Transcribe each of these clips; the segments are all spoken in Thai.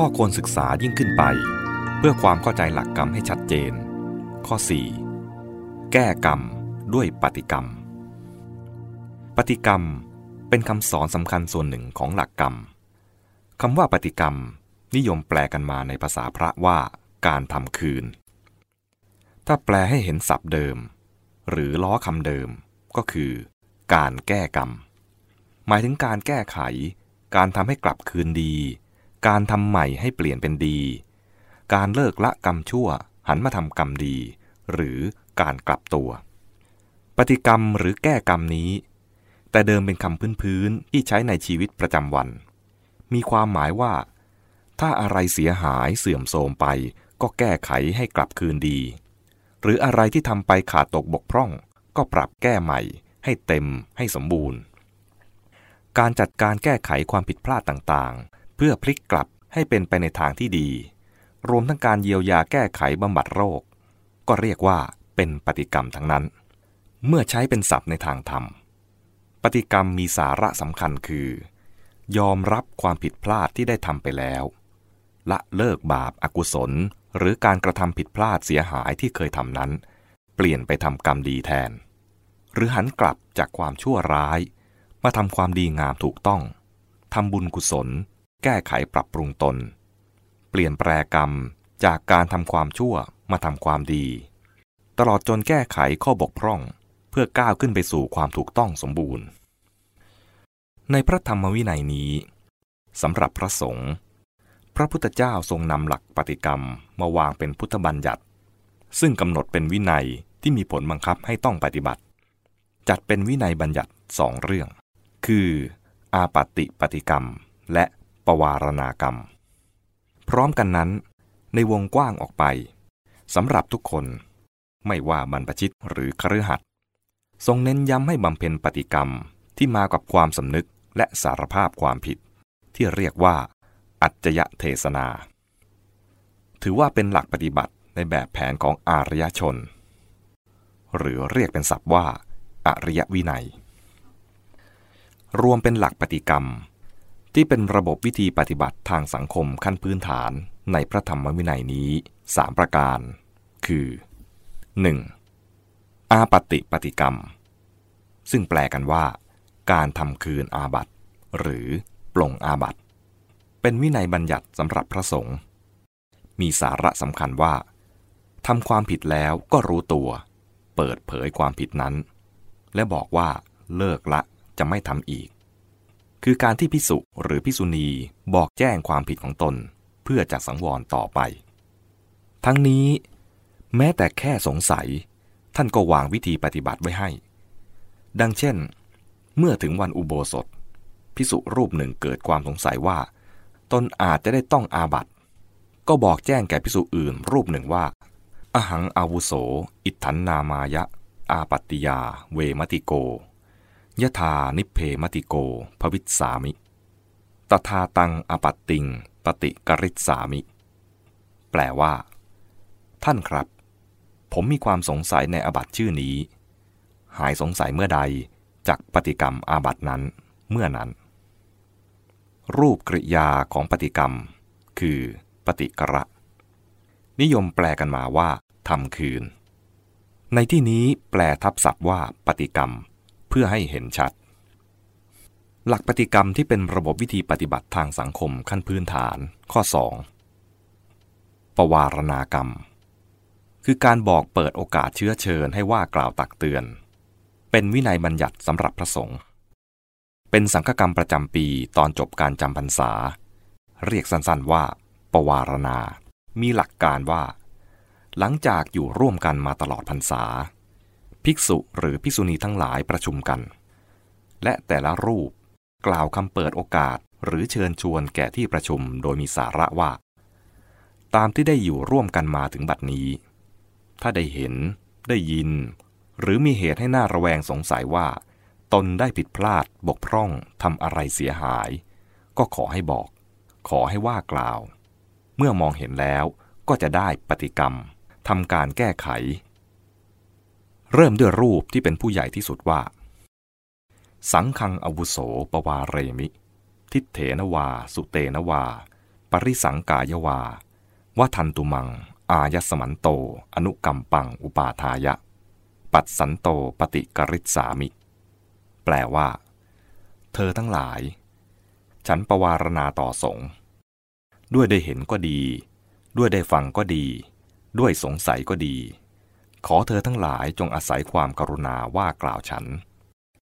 ข้อควรศึกษายิ่งขึ้นไป เพื่อความเข้าใจหลักกรรมให้ชัดเจน ข้อ 4. แก้กรรมด้วยปฏิกรรม ปฏิกรรมเป็นคำสอนสำคัญส่วนหนึ่งของหลักกรรมคำว่าปฏิกรรมนิยมแปลกันมาในภาษาพระว่าการทำคืน ถ้าแปลให้เห็นศัพท์เดิม หรือล้อคำเดิมก็คือ การแก้กรรม หมายถึงการแก้ไข การทำให้กลับคืนดี การทำใหม่ให้เปลี่ยนเป็นดี การเลิกละกรรมชั่ว หันมาทำกรรมดี หรือการกลับตัว ปฏิกรรมหรือแก้กรรมนี้ แต่เดิมเป็นคำพื้นๆที่ใช้ในชีวิตประจำวัน มีความหมายว่า ถ้าอะไรเสียหายเสื่อมโทรมไป ก็แก้ไขให้กลับคืนดี หรืออะไรที่ทำไปขาดตกบกพร่อง ก็ปรับแก้ใหม่ ให้เต็มให้สมบูรณ์ การจัดการแก้ไขความผิดพลาดต่างๆ เพื่อพลิกกลับให้เป็นไปในทางที่ดี รวมทั้งการเยียวยาแก้ไขบำบัดโรค ก็เรียกว่าเป็นปฏิกรรมทั้งนั้น เมื่อใช้เป็นศัพท์ในทางธรรม ปฏิกรรมมีสาระสำคัญคือ ยอมรับความผิดพลาดที่ได้ทำไปแล้ว ละเลิกบาปอากุศล หรือการกระทำผิดพลาดเสียหายที่เคยทำนั้น เปลี่ยนไปทำกรรมดีแทน หรือหันกลับจากความชั่วร้าย มาทำความดีงามถูกต้องทำบุญกุศล แก้ไขปรับปรุงตน เปลี่ยนแปลกรรมจากการทำความชั่วมาทำความดี ตลอดจนแก้ไขข้อบกพร่องเพื่อก้าวขึ้นไปสู่ความถูกต้องสมบูรณ์ ในพระธรรมวินัยนี้สำหรับพระสงฆ์พระพุทธเจ้าทรงนำหลักปฏิกรรมมาวางเป็นพุทธบัญญัติ ซึ่งกำหนดเป็นวินัยที่มีผลบังคับให้ต้องปฏิบัติ จัดเป็นวินัยบัญญัติสองเรื่อง คือ อาปติปฏิกรรมและ ปวารณากรรม พร้อมกันนั้น ในวงกว้างออกไปสำหรับทุกคนไม่ว่าบรรพชิตหรือคฤหัสถ์ทรงเน้นย้ำให้บำเพ็ญปฏิกรรมที่มากับความสำนึกและสารภาพความผิด ที่เรียกว่า อัจจยเทศนา ถือว่าเป็นหลักปฏิบัติในแบบแผนของอารยชน หรือเรียกเป็นศัพท์ว่าอาริยวินัย รวมเป็นหลักปฏิกรรม ที่เป็นระบบวิธีปฏิบัติทางสังคมขั้นพื้นฐานในพระธรรมวินัยนี้ 3 ประการ คือ 1. อาปติปฏิกรรม ซึ่งแปลกันว่า การทำคืนอาบัตหรือปลงอาบัตเป็นวินัยบัญญัติสำหรับพระสงฆ์มีสาระสำคัญว่าทำความผิดแล้วก็รู้ตัว เปิดเผยความผิดนั้น และบอกว่าเลิกละจะไม่ทำอีก คือการที่พิสุหรือพิสุณีบอกแจ้งความผิดของตน เพื่อจะสังวรต่อไป ทั้งนี้ แม้แต่แค่สงสัย ท่านก็วางวิธีปฏิบัติไว้ให้ ดังเช่น เมื่อถึงวันอุโบสถ พิสุรูปหนึ่งเกิดความสงสัยว่า ตนอาจจะได้ต้องอาบัติ ก็บอกแจ้งแก่พิสุอื่นรูปหนึ่งว่า อหังอาวุโส อิทันนามายะ อาปัตติยา เวมติโก ยะธานิเพมติโกภวิสามิ ตถาตังอปัตติง ปฏิกริษสามิ แปลว่า ท่านครับ ผมมีความสงสัยในอาบัตชื่อนี้ หายสงสัยเมื่อใดจากปฏิกรรมอาบัตนั้นเมื่อนั้น รูปกริยาของปฏิกรรม คือปฏิกระ นิยมแปลกันมาว่าทำคืน ในที่นี้แปลทับศัพท์ว่าปฏิกรรม เพื่อให้เห็นชัด หลักปฏิกรรมที่เป็นระบบวิธีปฏิบัติทางสังคมขั้นพื้นฐาน ข้อ 2. ประวารณากรรม คือการบอกเปิดโอกาสเชื้อเชิญให้ว่ากล่าวตักเตือน เป็นวินัยบัญญัติสำหรับพระสงฆ์เป็นสังฆกรรมประจำปีตอนจบการจำพรรษา เรียกสั้นๆว่าปวารณา มีหลักการว่า หลังจากอยู่ร่วมกันมาตลอดพรรษา ภิกษุหรือภิกษุณีทั้งหลายประชุมกัน และแต่ละรูปกล่าวคำเปิดโอกาสหรือเชิญชวนแก่ที่ประชุมโดยมีสาระว่า ตามที่ได้อยู่ร่วมกันมาถึงบัดนี้ ถ้าได้เห็น ได้ยิน หรือมีเหตุให้หน่าระแวงสงสัยว่า ตนได้ผิดพลาดบกพร่องทำอะไรเสียหาย ก็ขอให้บอก ขอให้ว่ากล่าว เมื่อมองเห็นแล้วก็จะได้ปฏิกรรมทำการแก้ไข เริ่มด้วยรูปที่เป็นผู้ใหญ่ที่สุดว่า สังคังอวุโสปวาเรมิ ทิเถนวา สุเตนวา ปริสังกายวาว่าทันตุมัง อายสมันโต อนุกรรมปัง อุปาทายะ ปัดสันโตปฏิกริษามิ แปลว่า เธอทั้งหลาย ฉันประวารณาต่อสงด้วยได้เห็นก็ดี ด้วยได้ฟังก็ดี ด้วยสงสัยก็ดี ขอเธอทั้งหลายจงอาศัยความกรุณาว่ากล่าวฉัน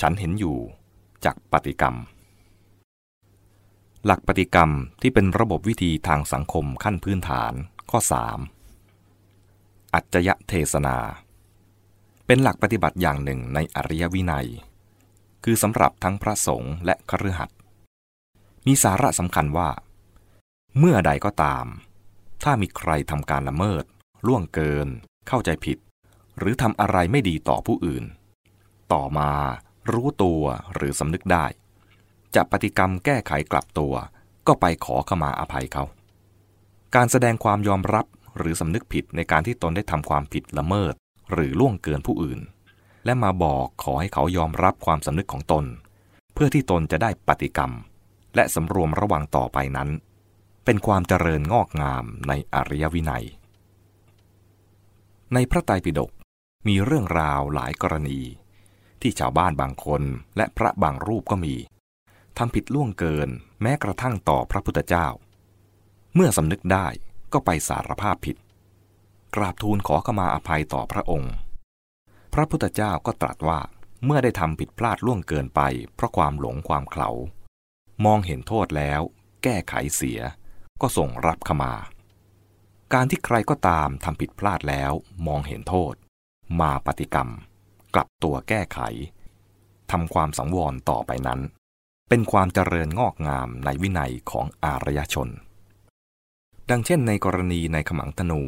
ฉันเห็นอยู่จากปฏิกรรม หลักปฏิกรรมที่เป็นระบบวิธีทางสังคมขั้นพื้นฐานข้อ 3. อัจจยเทศนา เป็นหลักปฏิบัติอย่างหนึ่งในอริยวินัย คือสำหรับทั้งพระสงฆ์และคฤหัสถ์มีสาระสำคัญว่า เมื่อใดก็ตาม ถ้ามีใครทำการละเมิด ล่วงเกิน เข้าใจผิด หรือทำอะไรไม่ดีต่อผู้อื่น ต่อมารู้ตัวหรือสำนึกได้ จะปฏิกรรมแก้ไขกลับตัว ก็ไปขอขมาอภัยเขา การแสดงความยอมรับหรือสำนึกผิดในการที่ตนได้ทำความผิดละเมิด หรือล่วงเกินผู้อื่น และมาบอกขอให้เขายอมรับความสำนึกของตน เพื่อที่ตนจะได้ปฏิกรรม และสำรวมระวังต่อไปนั้น เป็นความเจริญงอกงามในอริยวินัย ในพระไตรปิฎก มีเรื่องราวหลายกรณี ที่ชาวบ้านบางคนและพระบางรูปก็มีทำผิดล่วงเกินแม้กระทั่งต่อพระพุทธเจ้า เมื่อสำนึกได้ก็ไปสารภาพผิด กราบทูลขอขมาอภัยต่อพระองค์ พระพุทธเจ้าก็ตรัสว่าเมื่อได้ทำผิดพลาดล่วงเกินไป เพราะความหลงความเขลามองเห็นโทษแล้ว แก้ไขเสีย ก็ส่งรับขมา การที่ใครก็ตามทำผิดพลาดแล้ว มองเห็นโทษ มาปฏิกรรม กลับตัวแก้ไขทำความสังวรต่อไปนั้น เป็นความเจริญงอกงามในวินัยของอารยชน ดังเช่นในกรณีในขมังธนู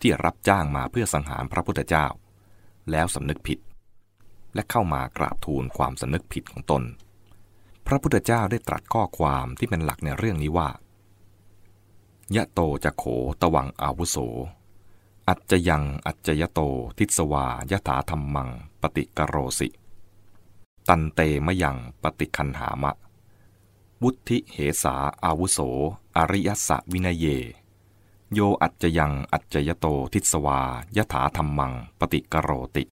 ที่รับจ้างมาเพื่อสังหารพระพุทธเจ้า แล้วสำนึกผิด และเข้ามากราบทูลความสำนึกผิดของตน พระพุทธเจ้าได้ตรัสข้อความที่เป็นหลักในเรื่องนี้ว่ายะโตจะโขตวังอาวุโส อัจจยังอัจจยโต ทิสวายถาธรรมัง ปฏิกโรสิ ตันเตมยังปฏิคันหามะ วุธิเหสาอาวุโส อริยสะวินเย โยอัจจยังอัจจยโต ทิสวายถาธรรมัง ปฏิกโรติ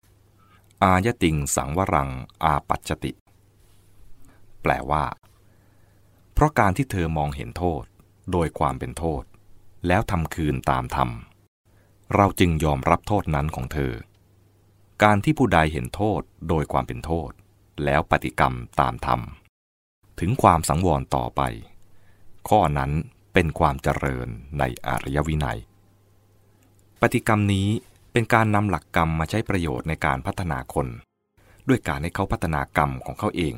อายติงสังวรัง อาปัจจติ แปลว่า เพราะการที่เธอมองเห็นโทษ โดยความเป็นโทษ แล้วทำคืนตามธรรม เราจึงยอมรับโทษนั้นของเธอ การที่ผู้ใดเห็นโทษโดยความเป็นโทษ แล้วปฏิกรรมตามธรรม ถึงความสังวรต่อไป ข้อนั้นเป็นความเจริญในอริยวินัย ปฏิกรรมนี้เป็นการนำหลักกรรมมาใช้ประโยชน์ในการพัฒนาคน ด้วยการให้เขาพัฒนากรรมของเขาเอง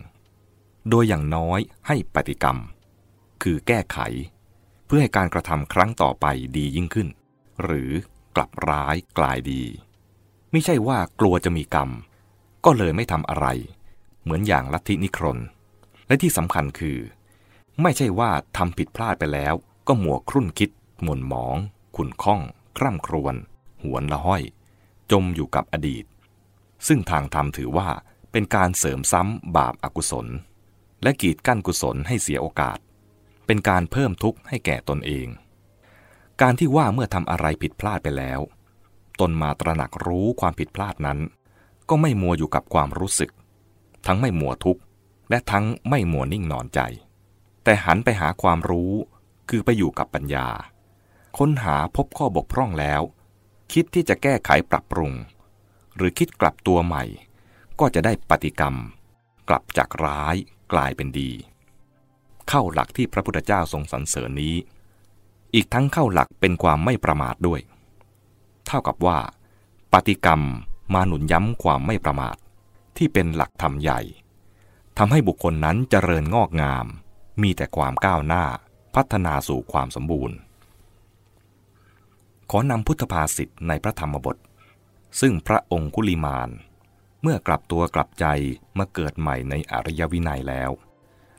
โดยอย่างน้อยให้ปฏิกรรม คือแก้ไข เพื่อให้การกระทำครั้งต่อไปดียิ่งขึ้น หรือ กลับร้ายกลายดี ไม่ใช่ว่ากลัวจะมีกรรม ก็เลยไม่ทำอะไร เหมือนอย่างลัทธินิครน และที่สำคัญคือ ไม่ใช่ว่าทำผิดพลาดไปแล้ว ก็หมัวครุ่นคิดหม่นหมอง ขุนข้อง คร่ำครวญหวนละห้อย จมอยู่กับอดีต ซึ่งทางธรรมถือว่าเป็นการเสริมซ้ำบาปอากุศล และกีดกั้นกุศลให้เสียโอกาส เป็นการเพิ่มทุกข์ให้แก่ตนเอง การที่ว่าเมื่อทำอะไรผิดพลาดไปแล้ว ตนมาตระหนักรู้ความผิดพลาดนั้น ก็ไม่มัวอยู่กับความรู้สึก ทั้งไม่มัวทุกข์ และทั้งไม่มัวนิ่งนอนใจ แต่หันไปหาความรู้คือไปอยู่กับปัญญา ค้นหาพบข้อบกพร่องแล้ว คิดที่จะแก้ไขปรับปรุง หรือคิดกลับตัวใหม่ ก็จะได้ปฏิกรรม กลับจากร้ายกลายเป็นดี เข้าหลักที่พระพุทธเจ้าทรงสรรเสริญนี้ อีกทั้งเข้าหลักเป็นความไม่ประมาทด้วย เท่ากับว่าปฏิกรรมมาหนุนย้ำความไม่ประมาท ที่เป็นหลักธรรมใหญ่ทำให้บุคคลนั้นเจริญงอกงาม มีแต่ความก้าวหน้าพัฒนาสู่ความสมบูรณ์ ขอนำพุทธภาษิตในพระธรรมบท ซึ่งพระองคุลิมาน เมื่อกลับตัวกลับใจมาเกิดใหม่ในอริยวินัยแล้ว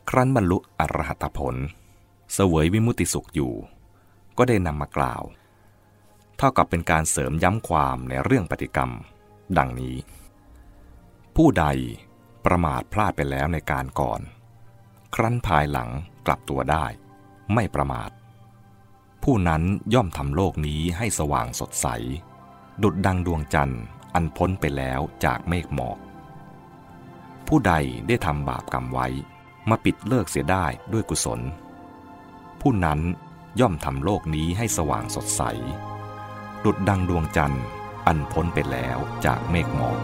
ครั้นบรรลุอรหัตผล เสวยวิมุติสุขอยู่ ก็ได้นำมากล่าว เท่ากับเป็นการเสริมย้ำความในเรื่องปฏิกรรม ดังนี้ ผู้ใดประมาทพลาดไปแล้วในการก่อน ครั้นภายหลังกลับตัวได้ ไม่ประมาท ผู้นั้นย่อมทำโลกนี้ให้สว่างสดใส ดุดดังดวงจันทร์อันพ้นไปแล้วจากเมฆหมอก ผู้ใดได้ทำบาปกรรมไว้มาปิดเลิกเสียได้ด้วยกุศล ผู้นั้น ย่อมทำโลกนี้ให้สว่างสดใสดุดดังดวงจันทร์อันพ้นไปแล้วจากเมฆหมอก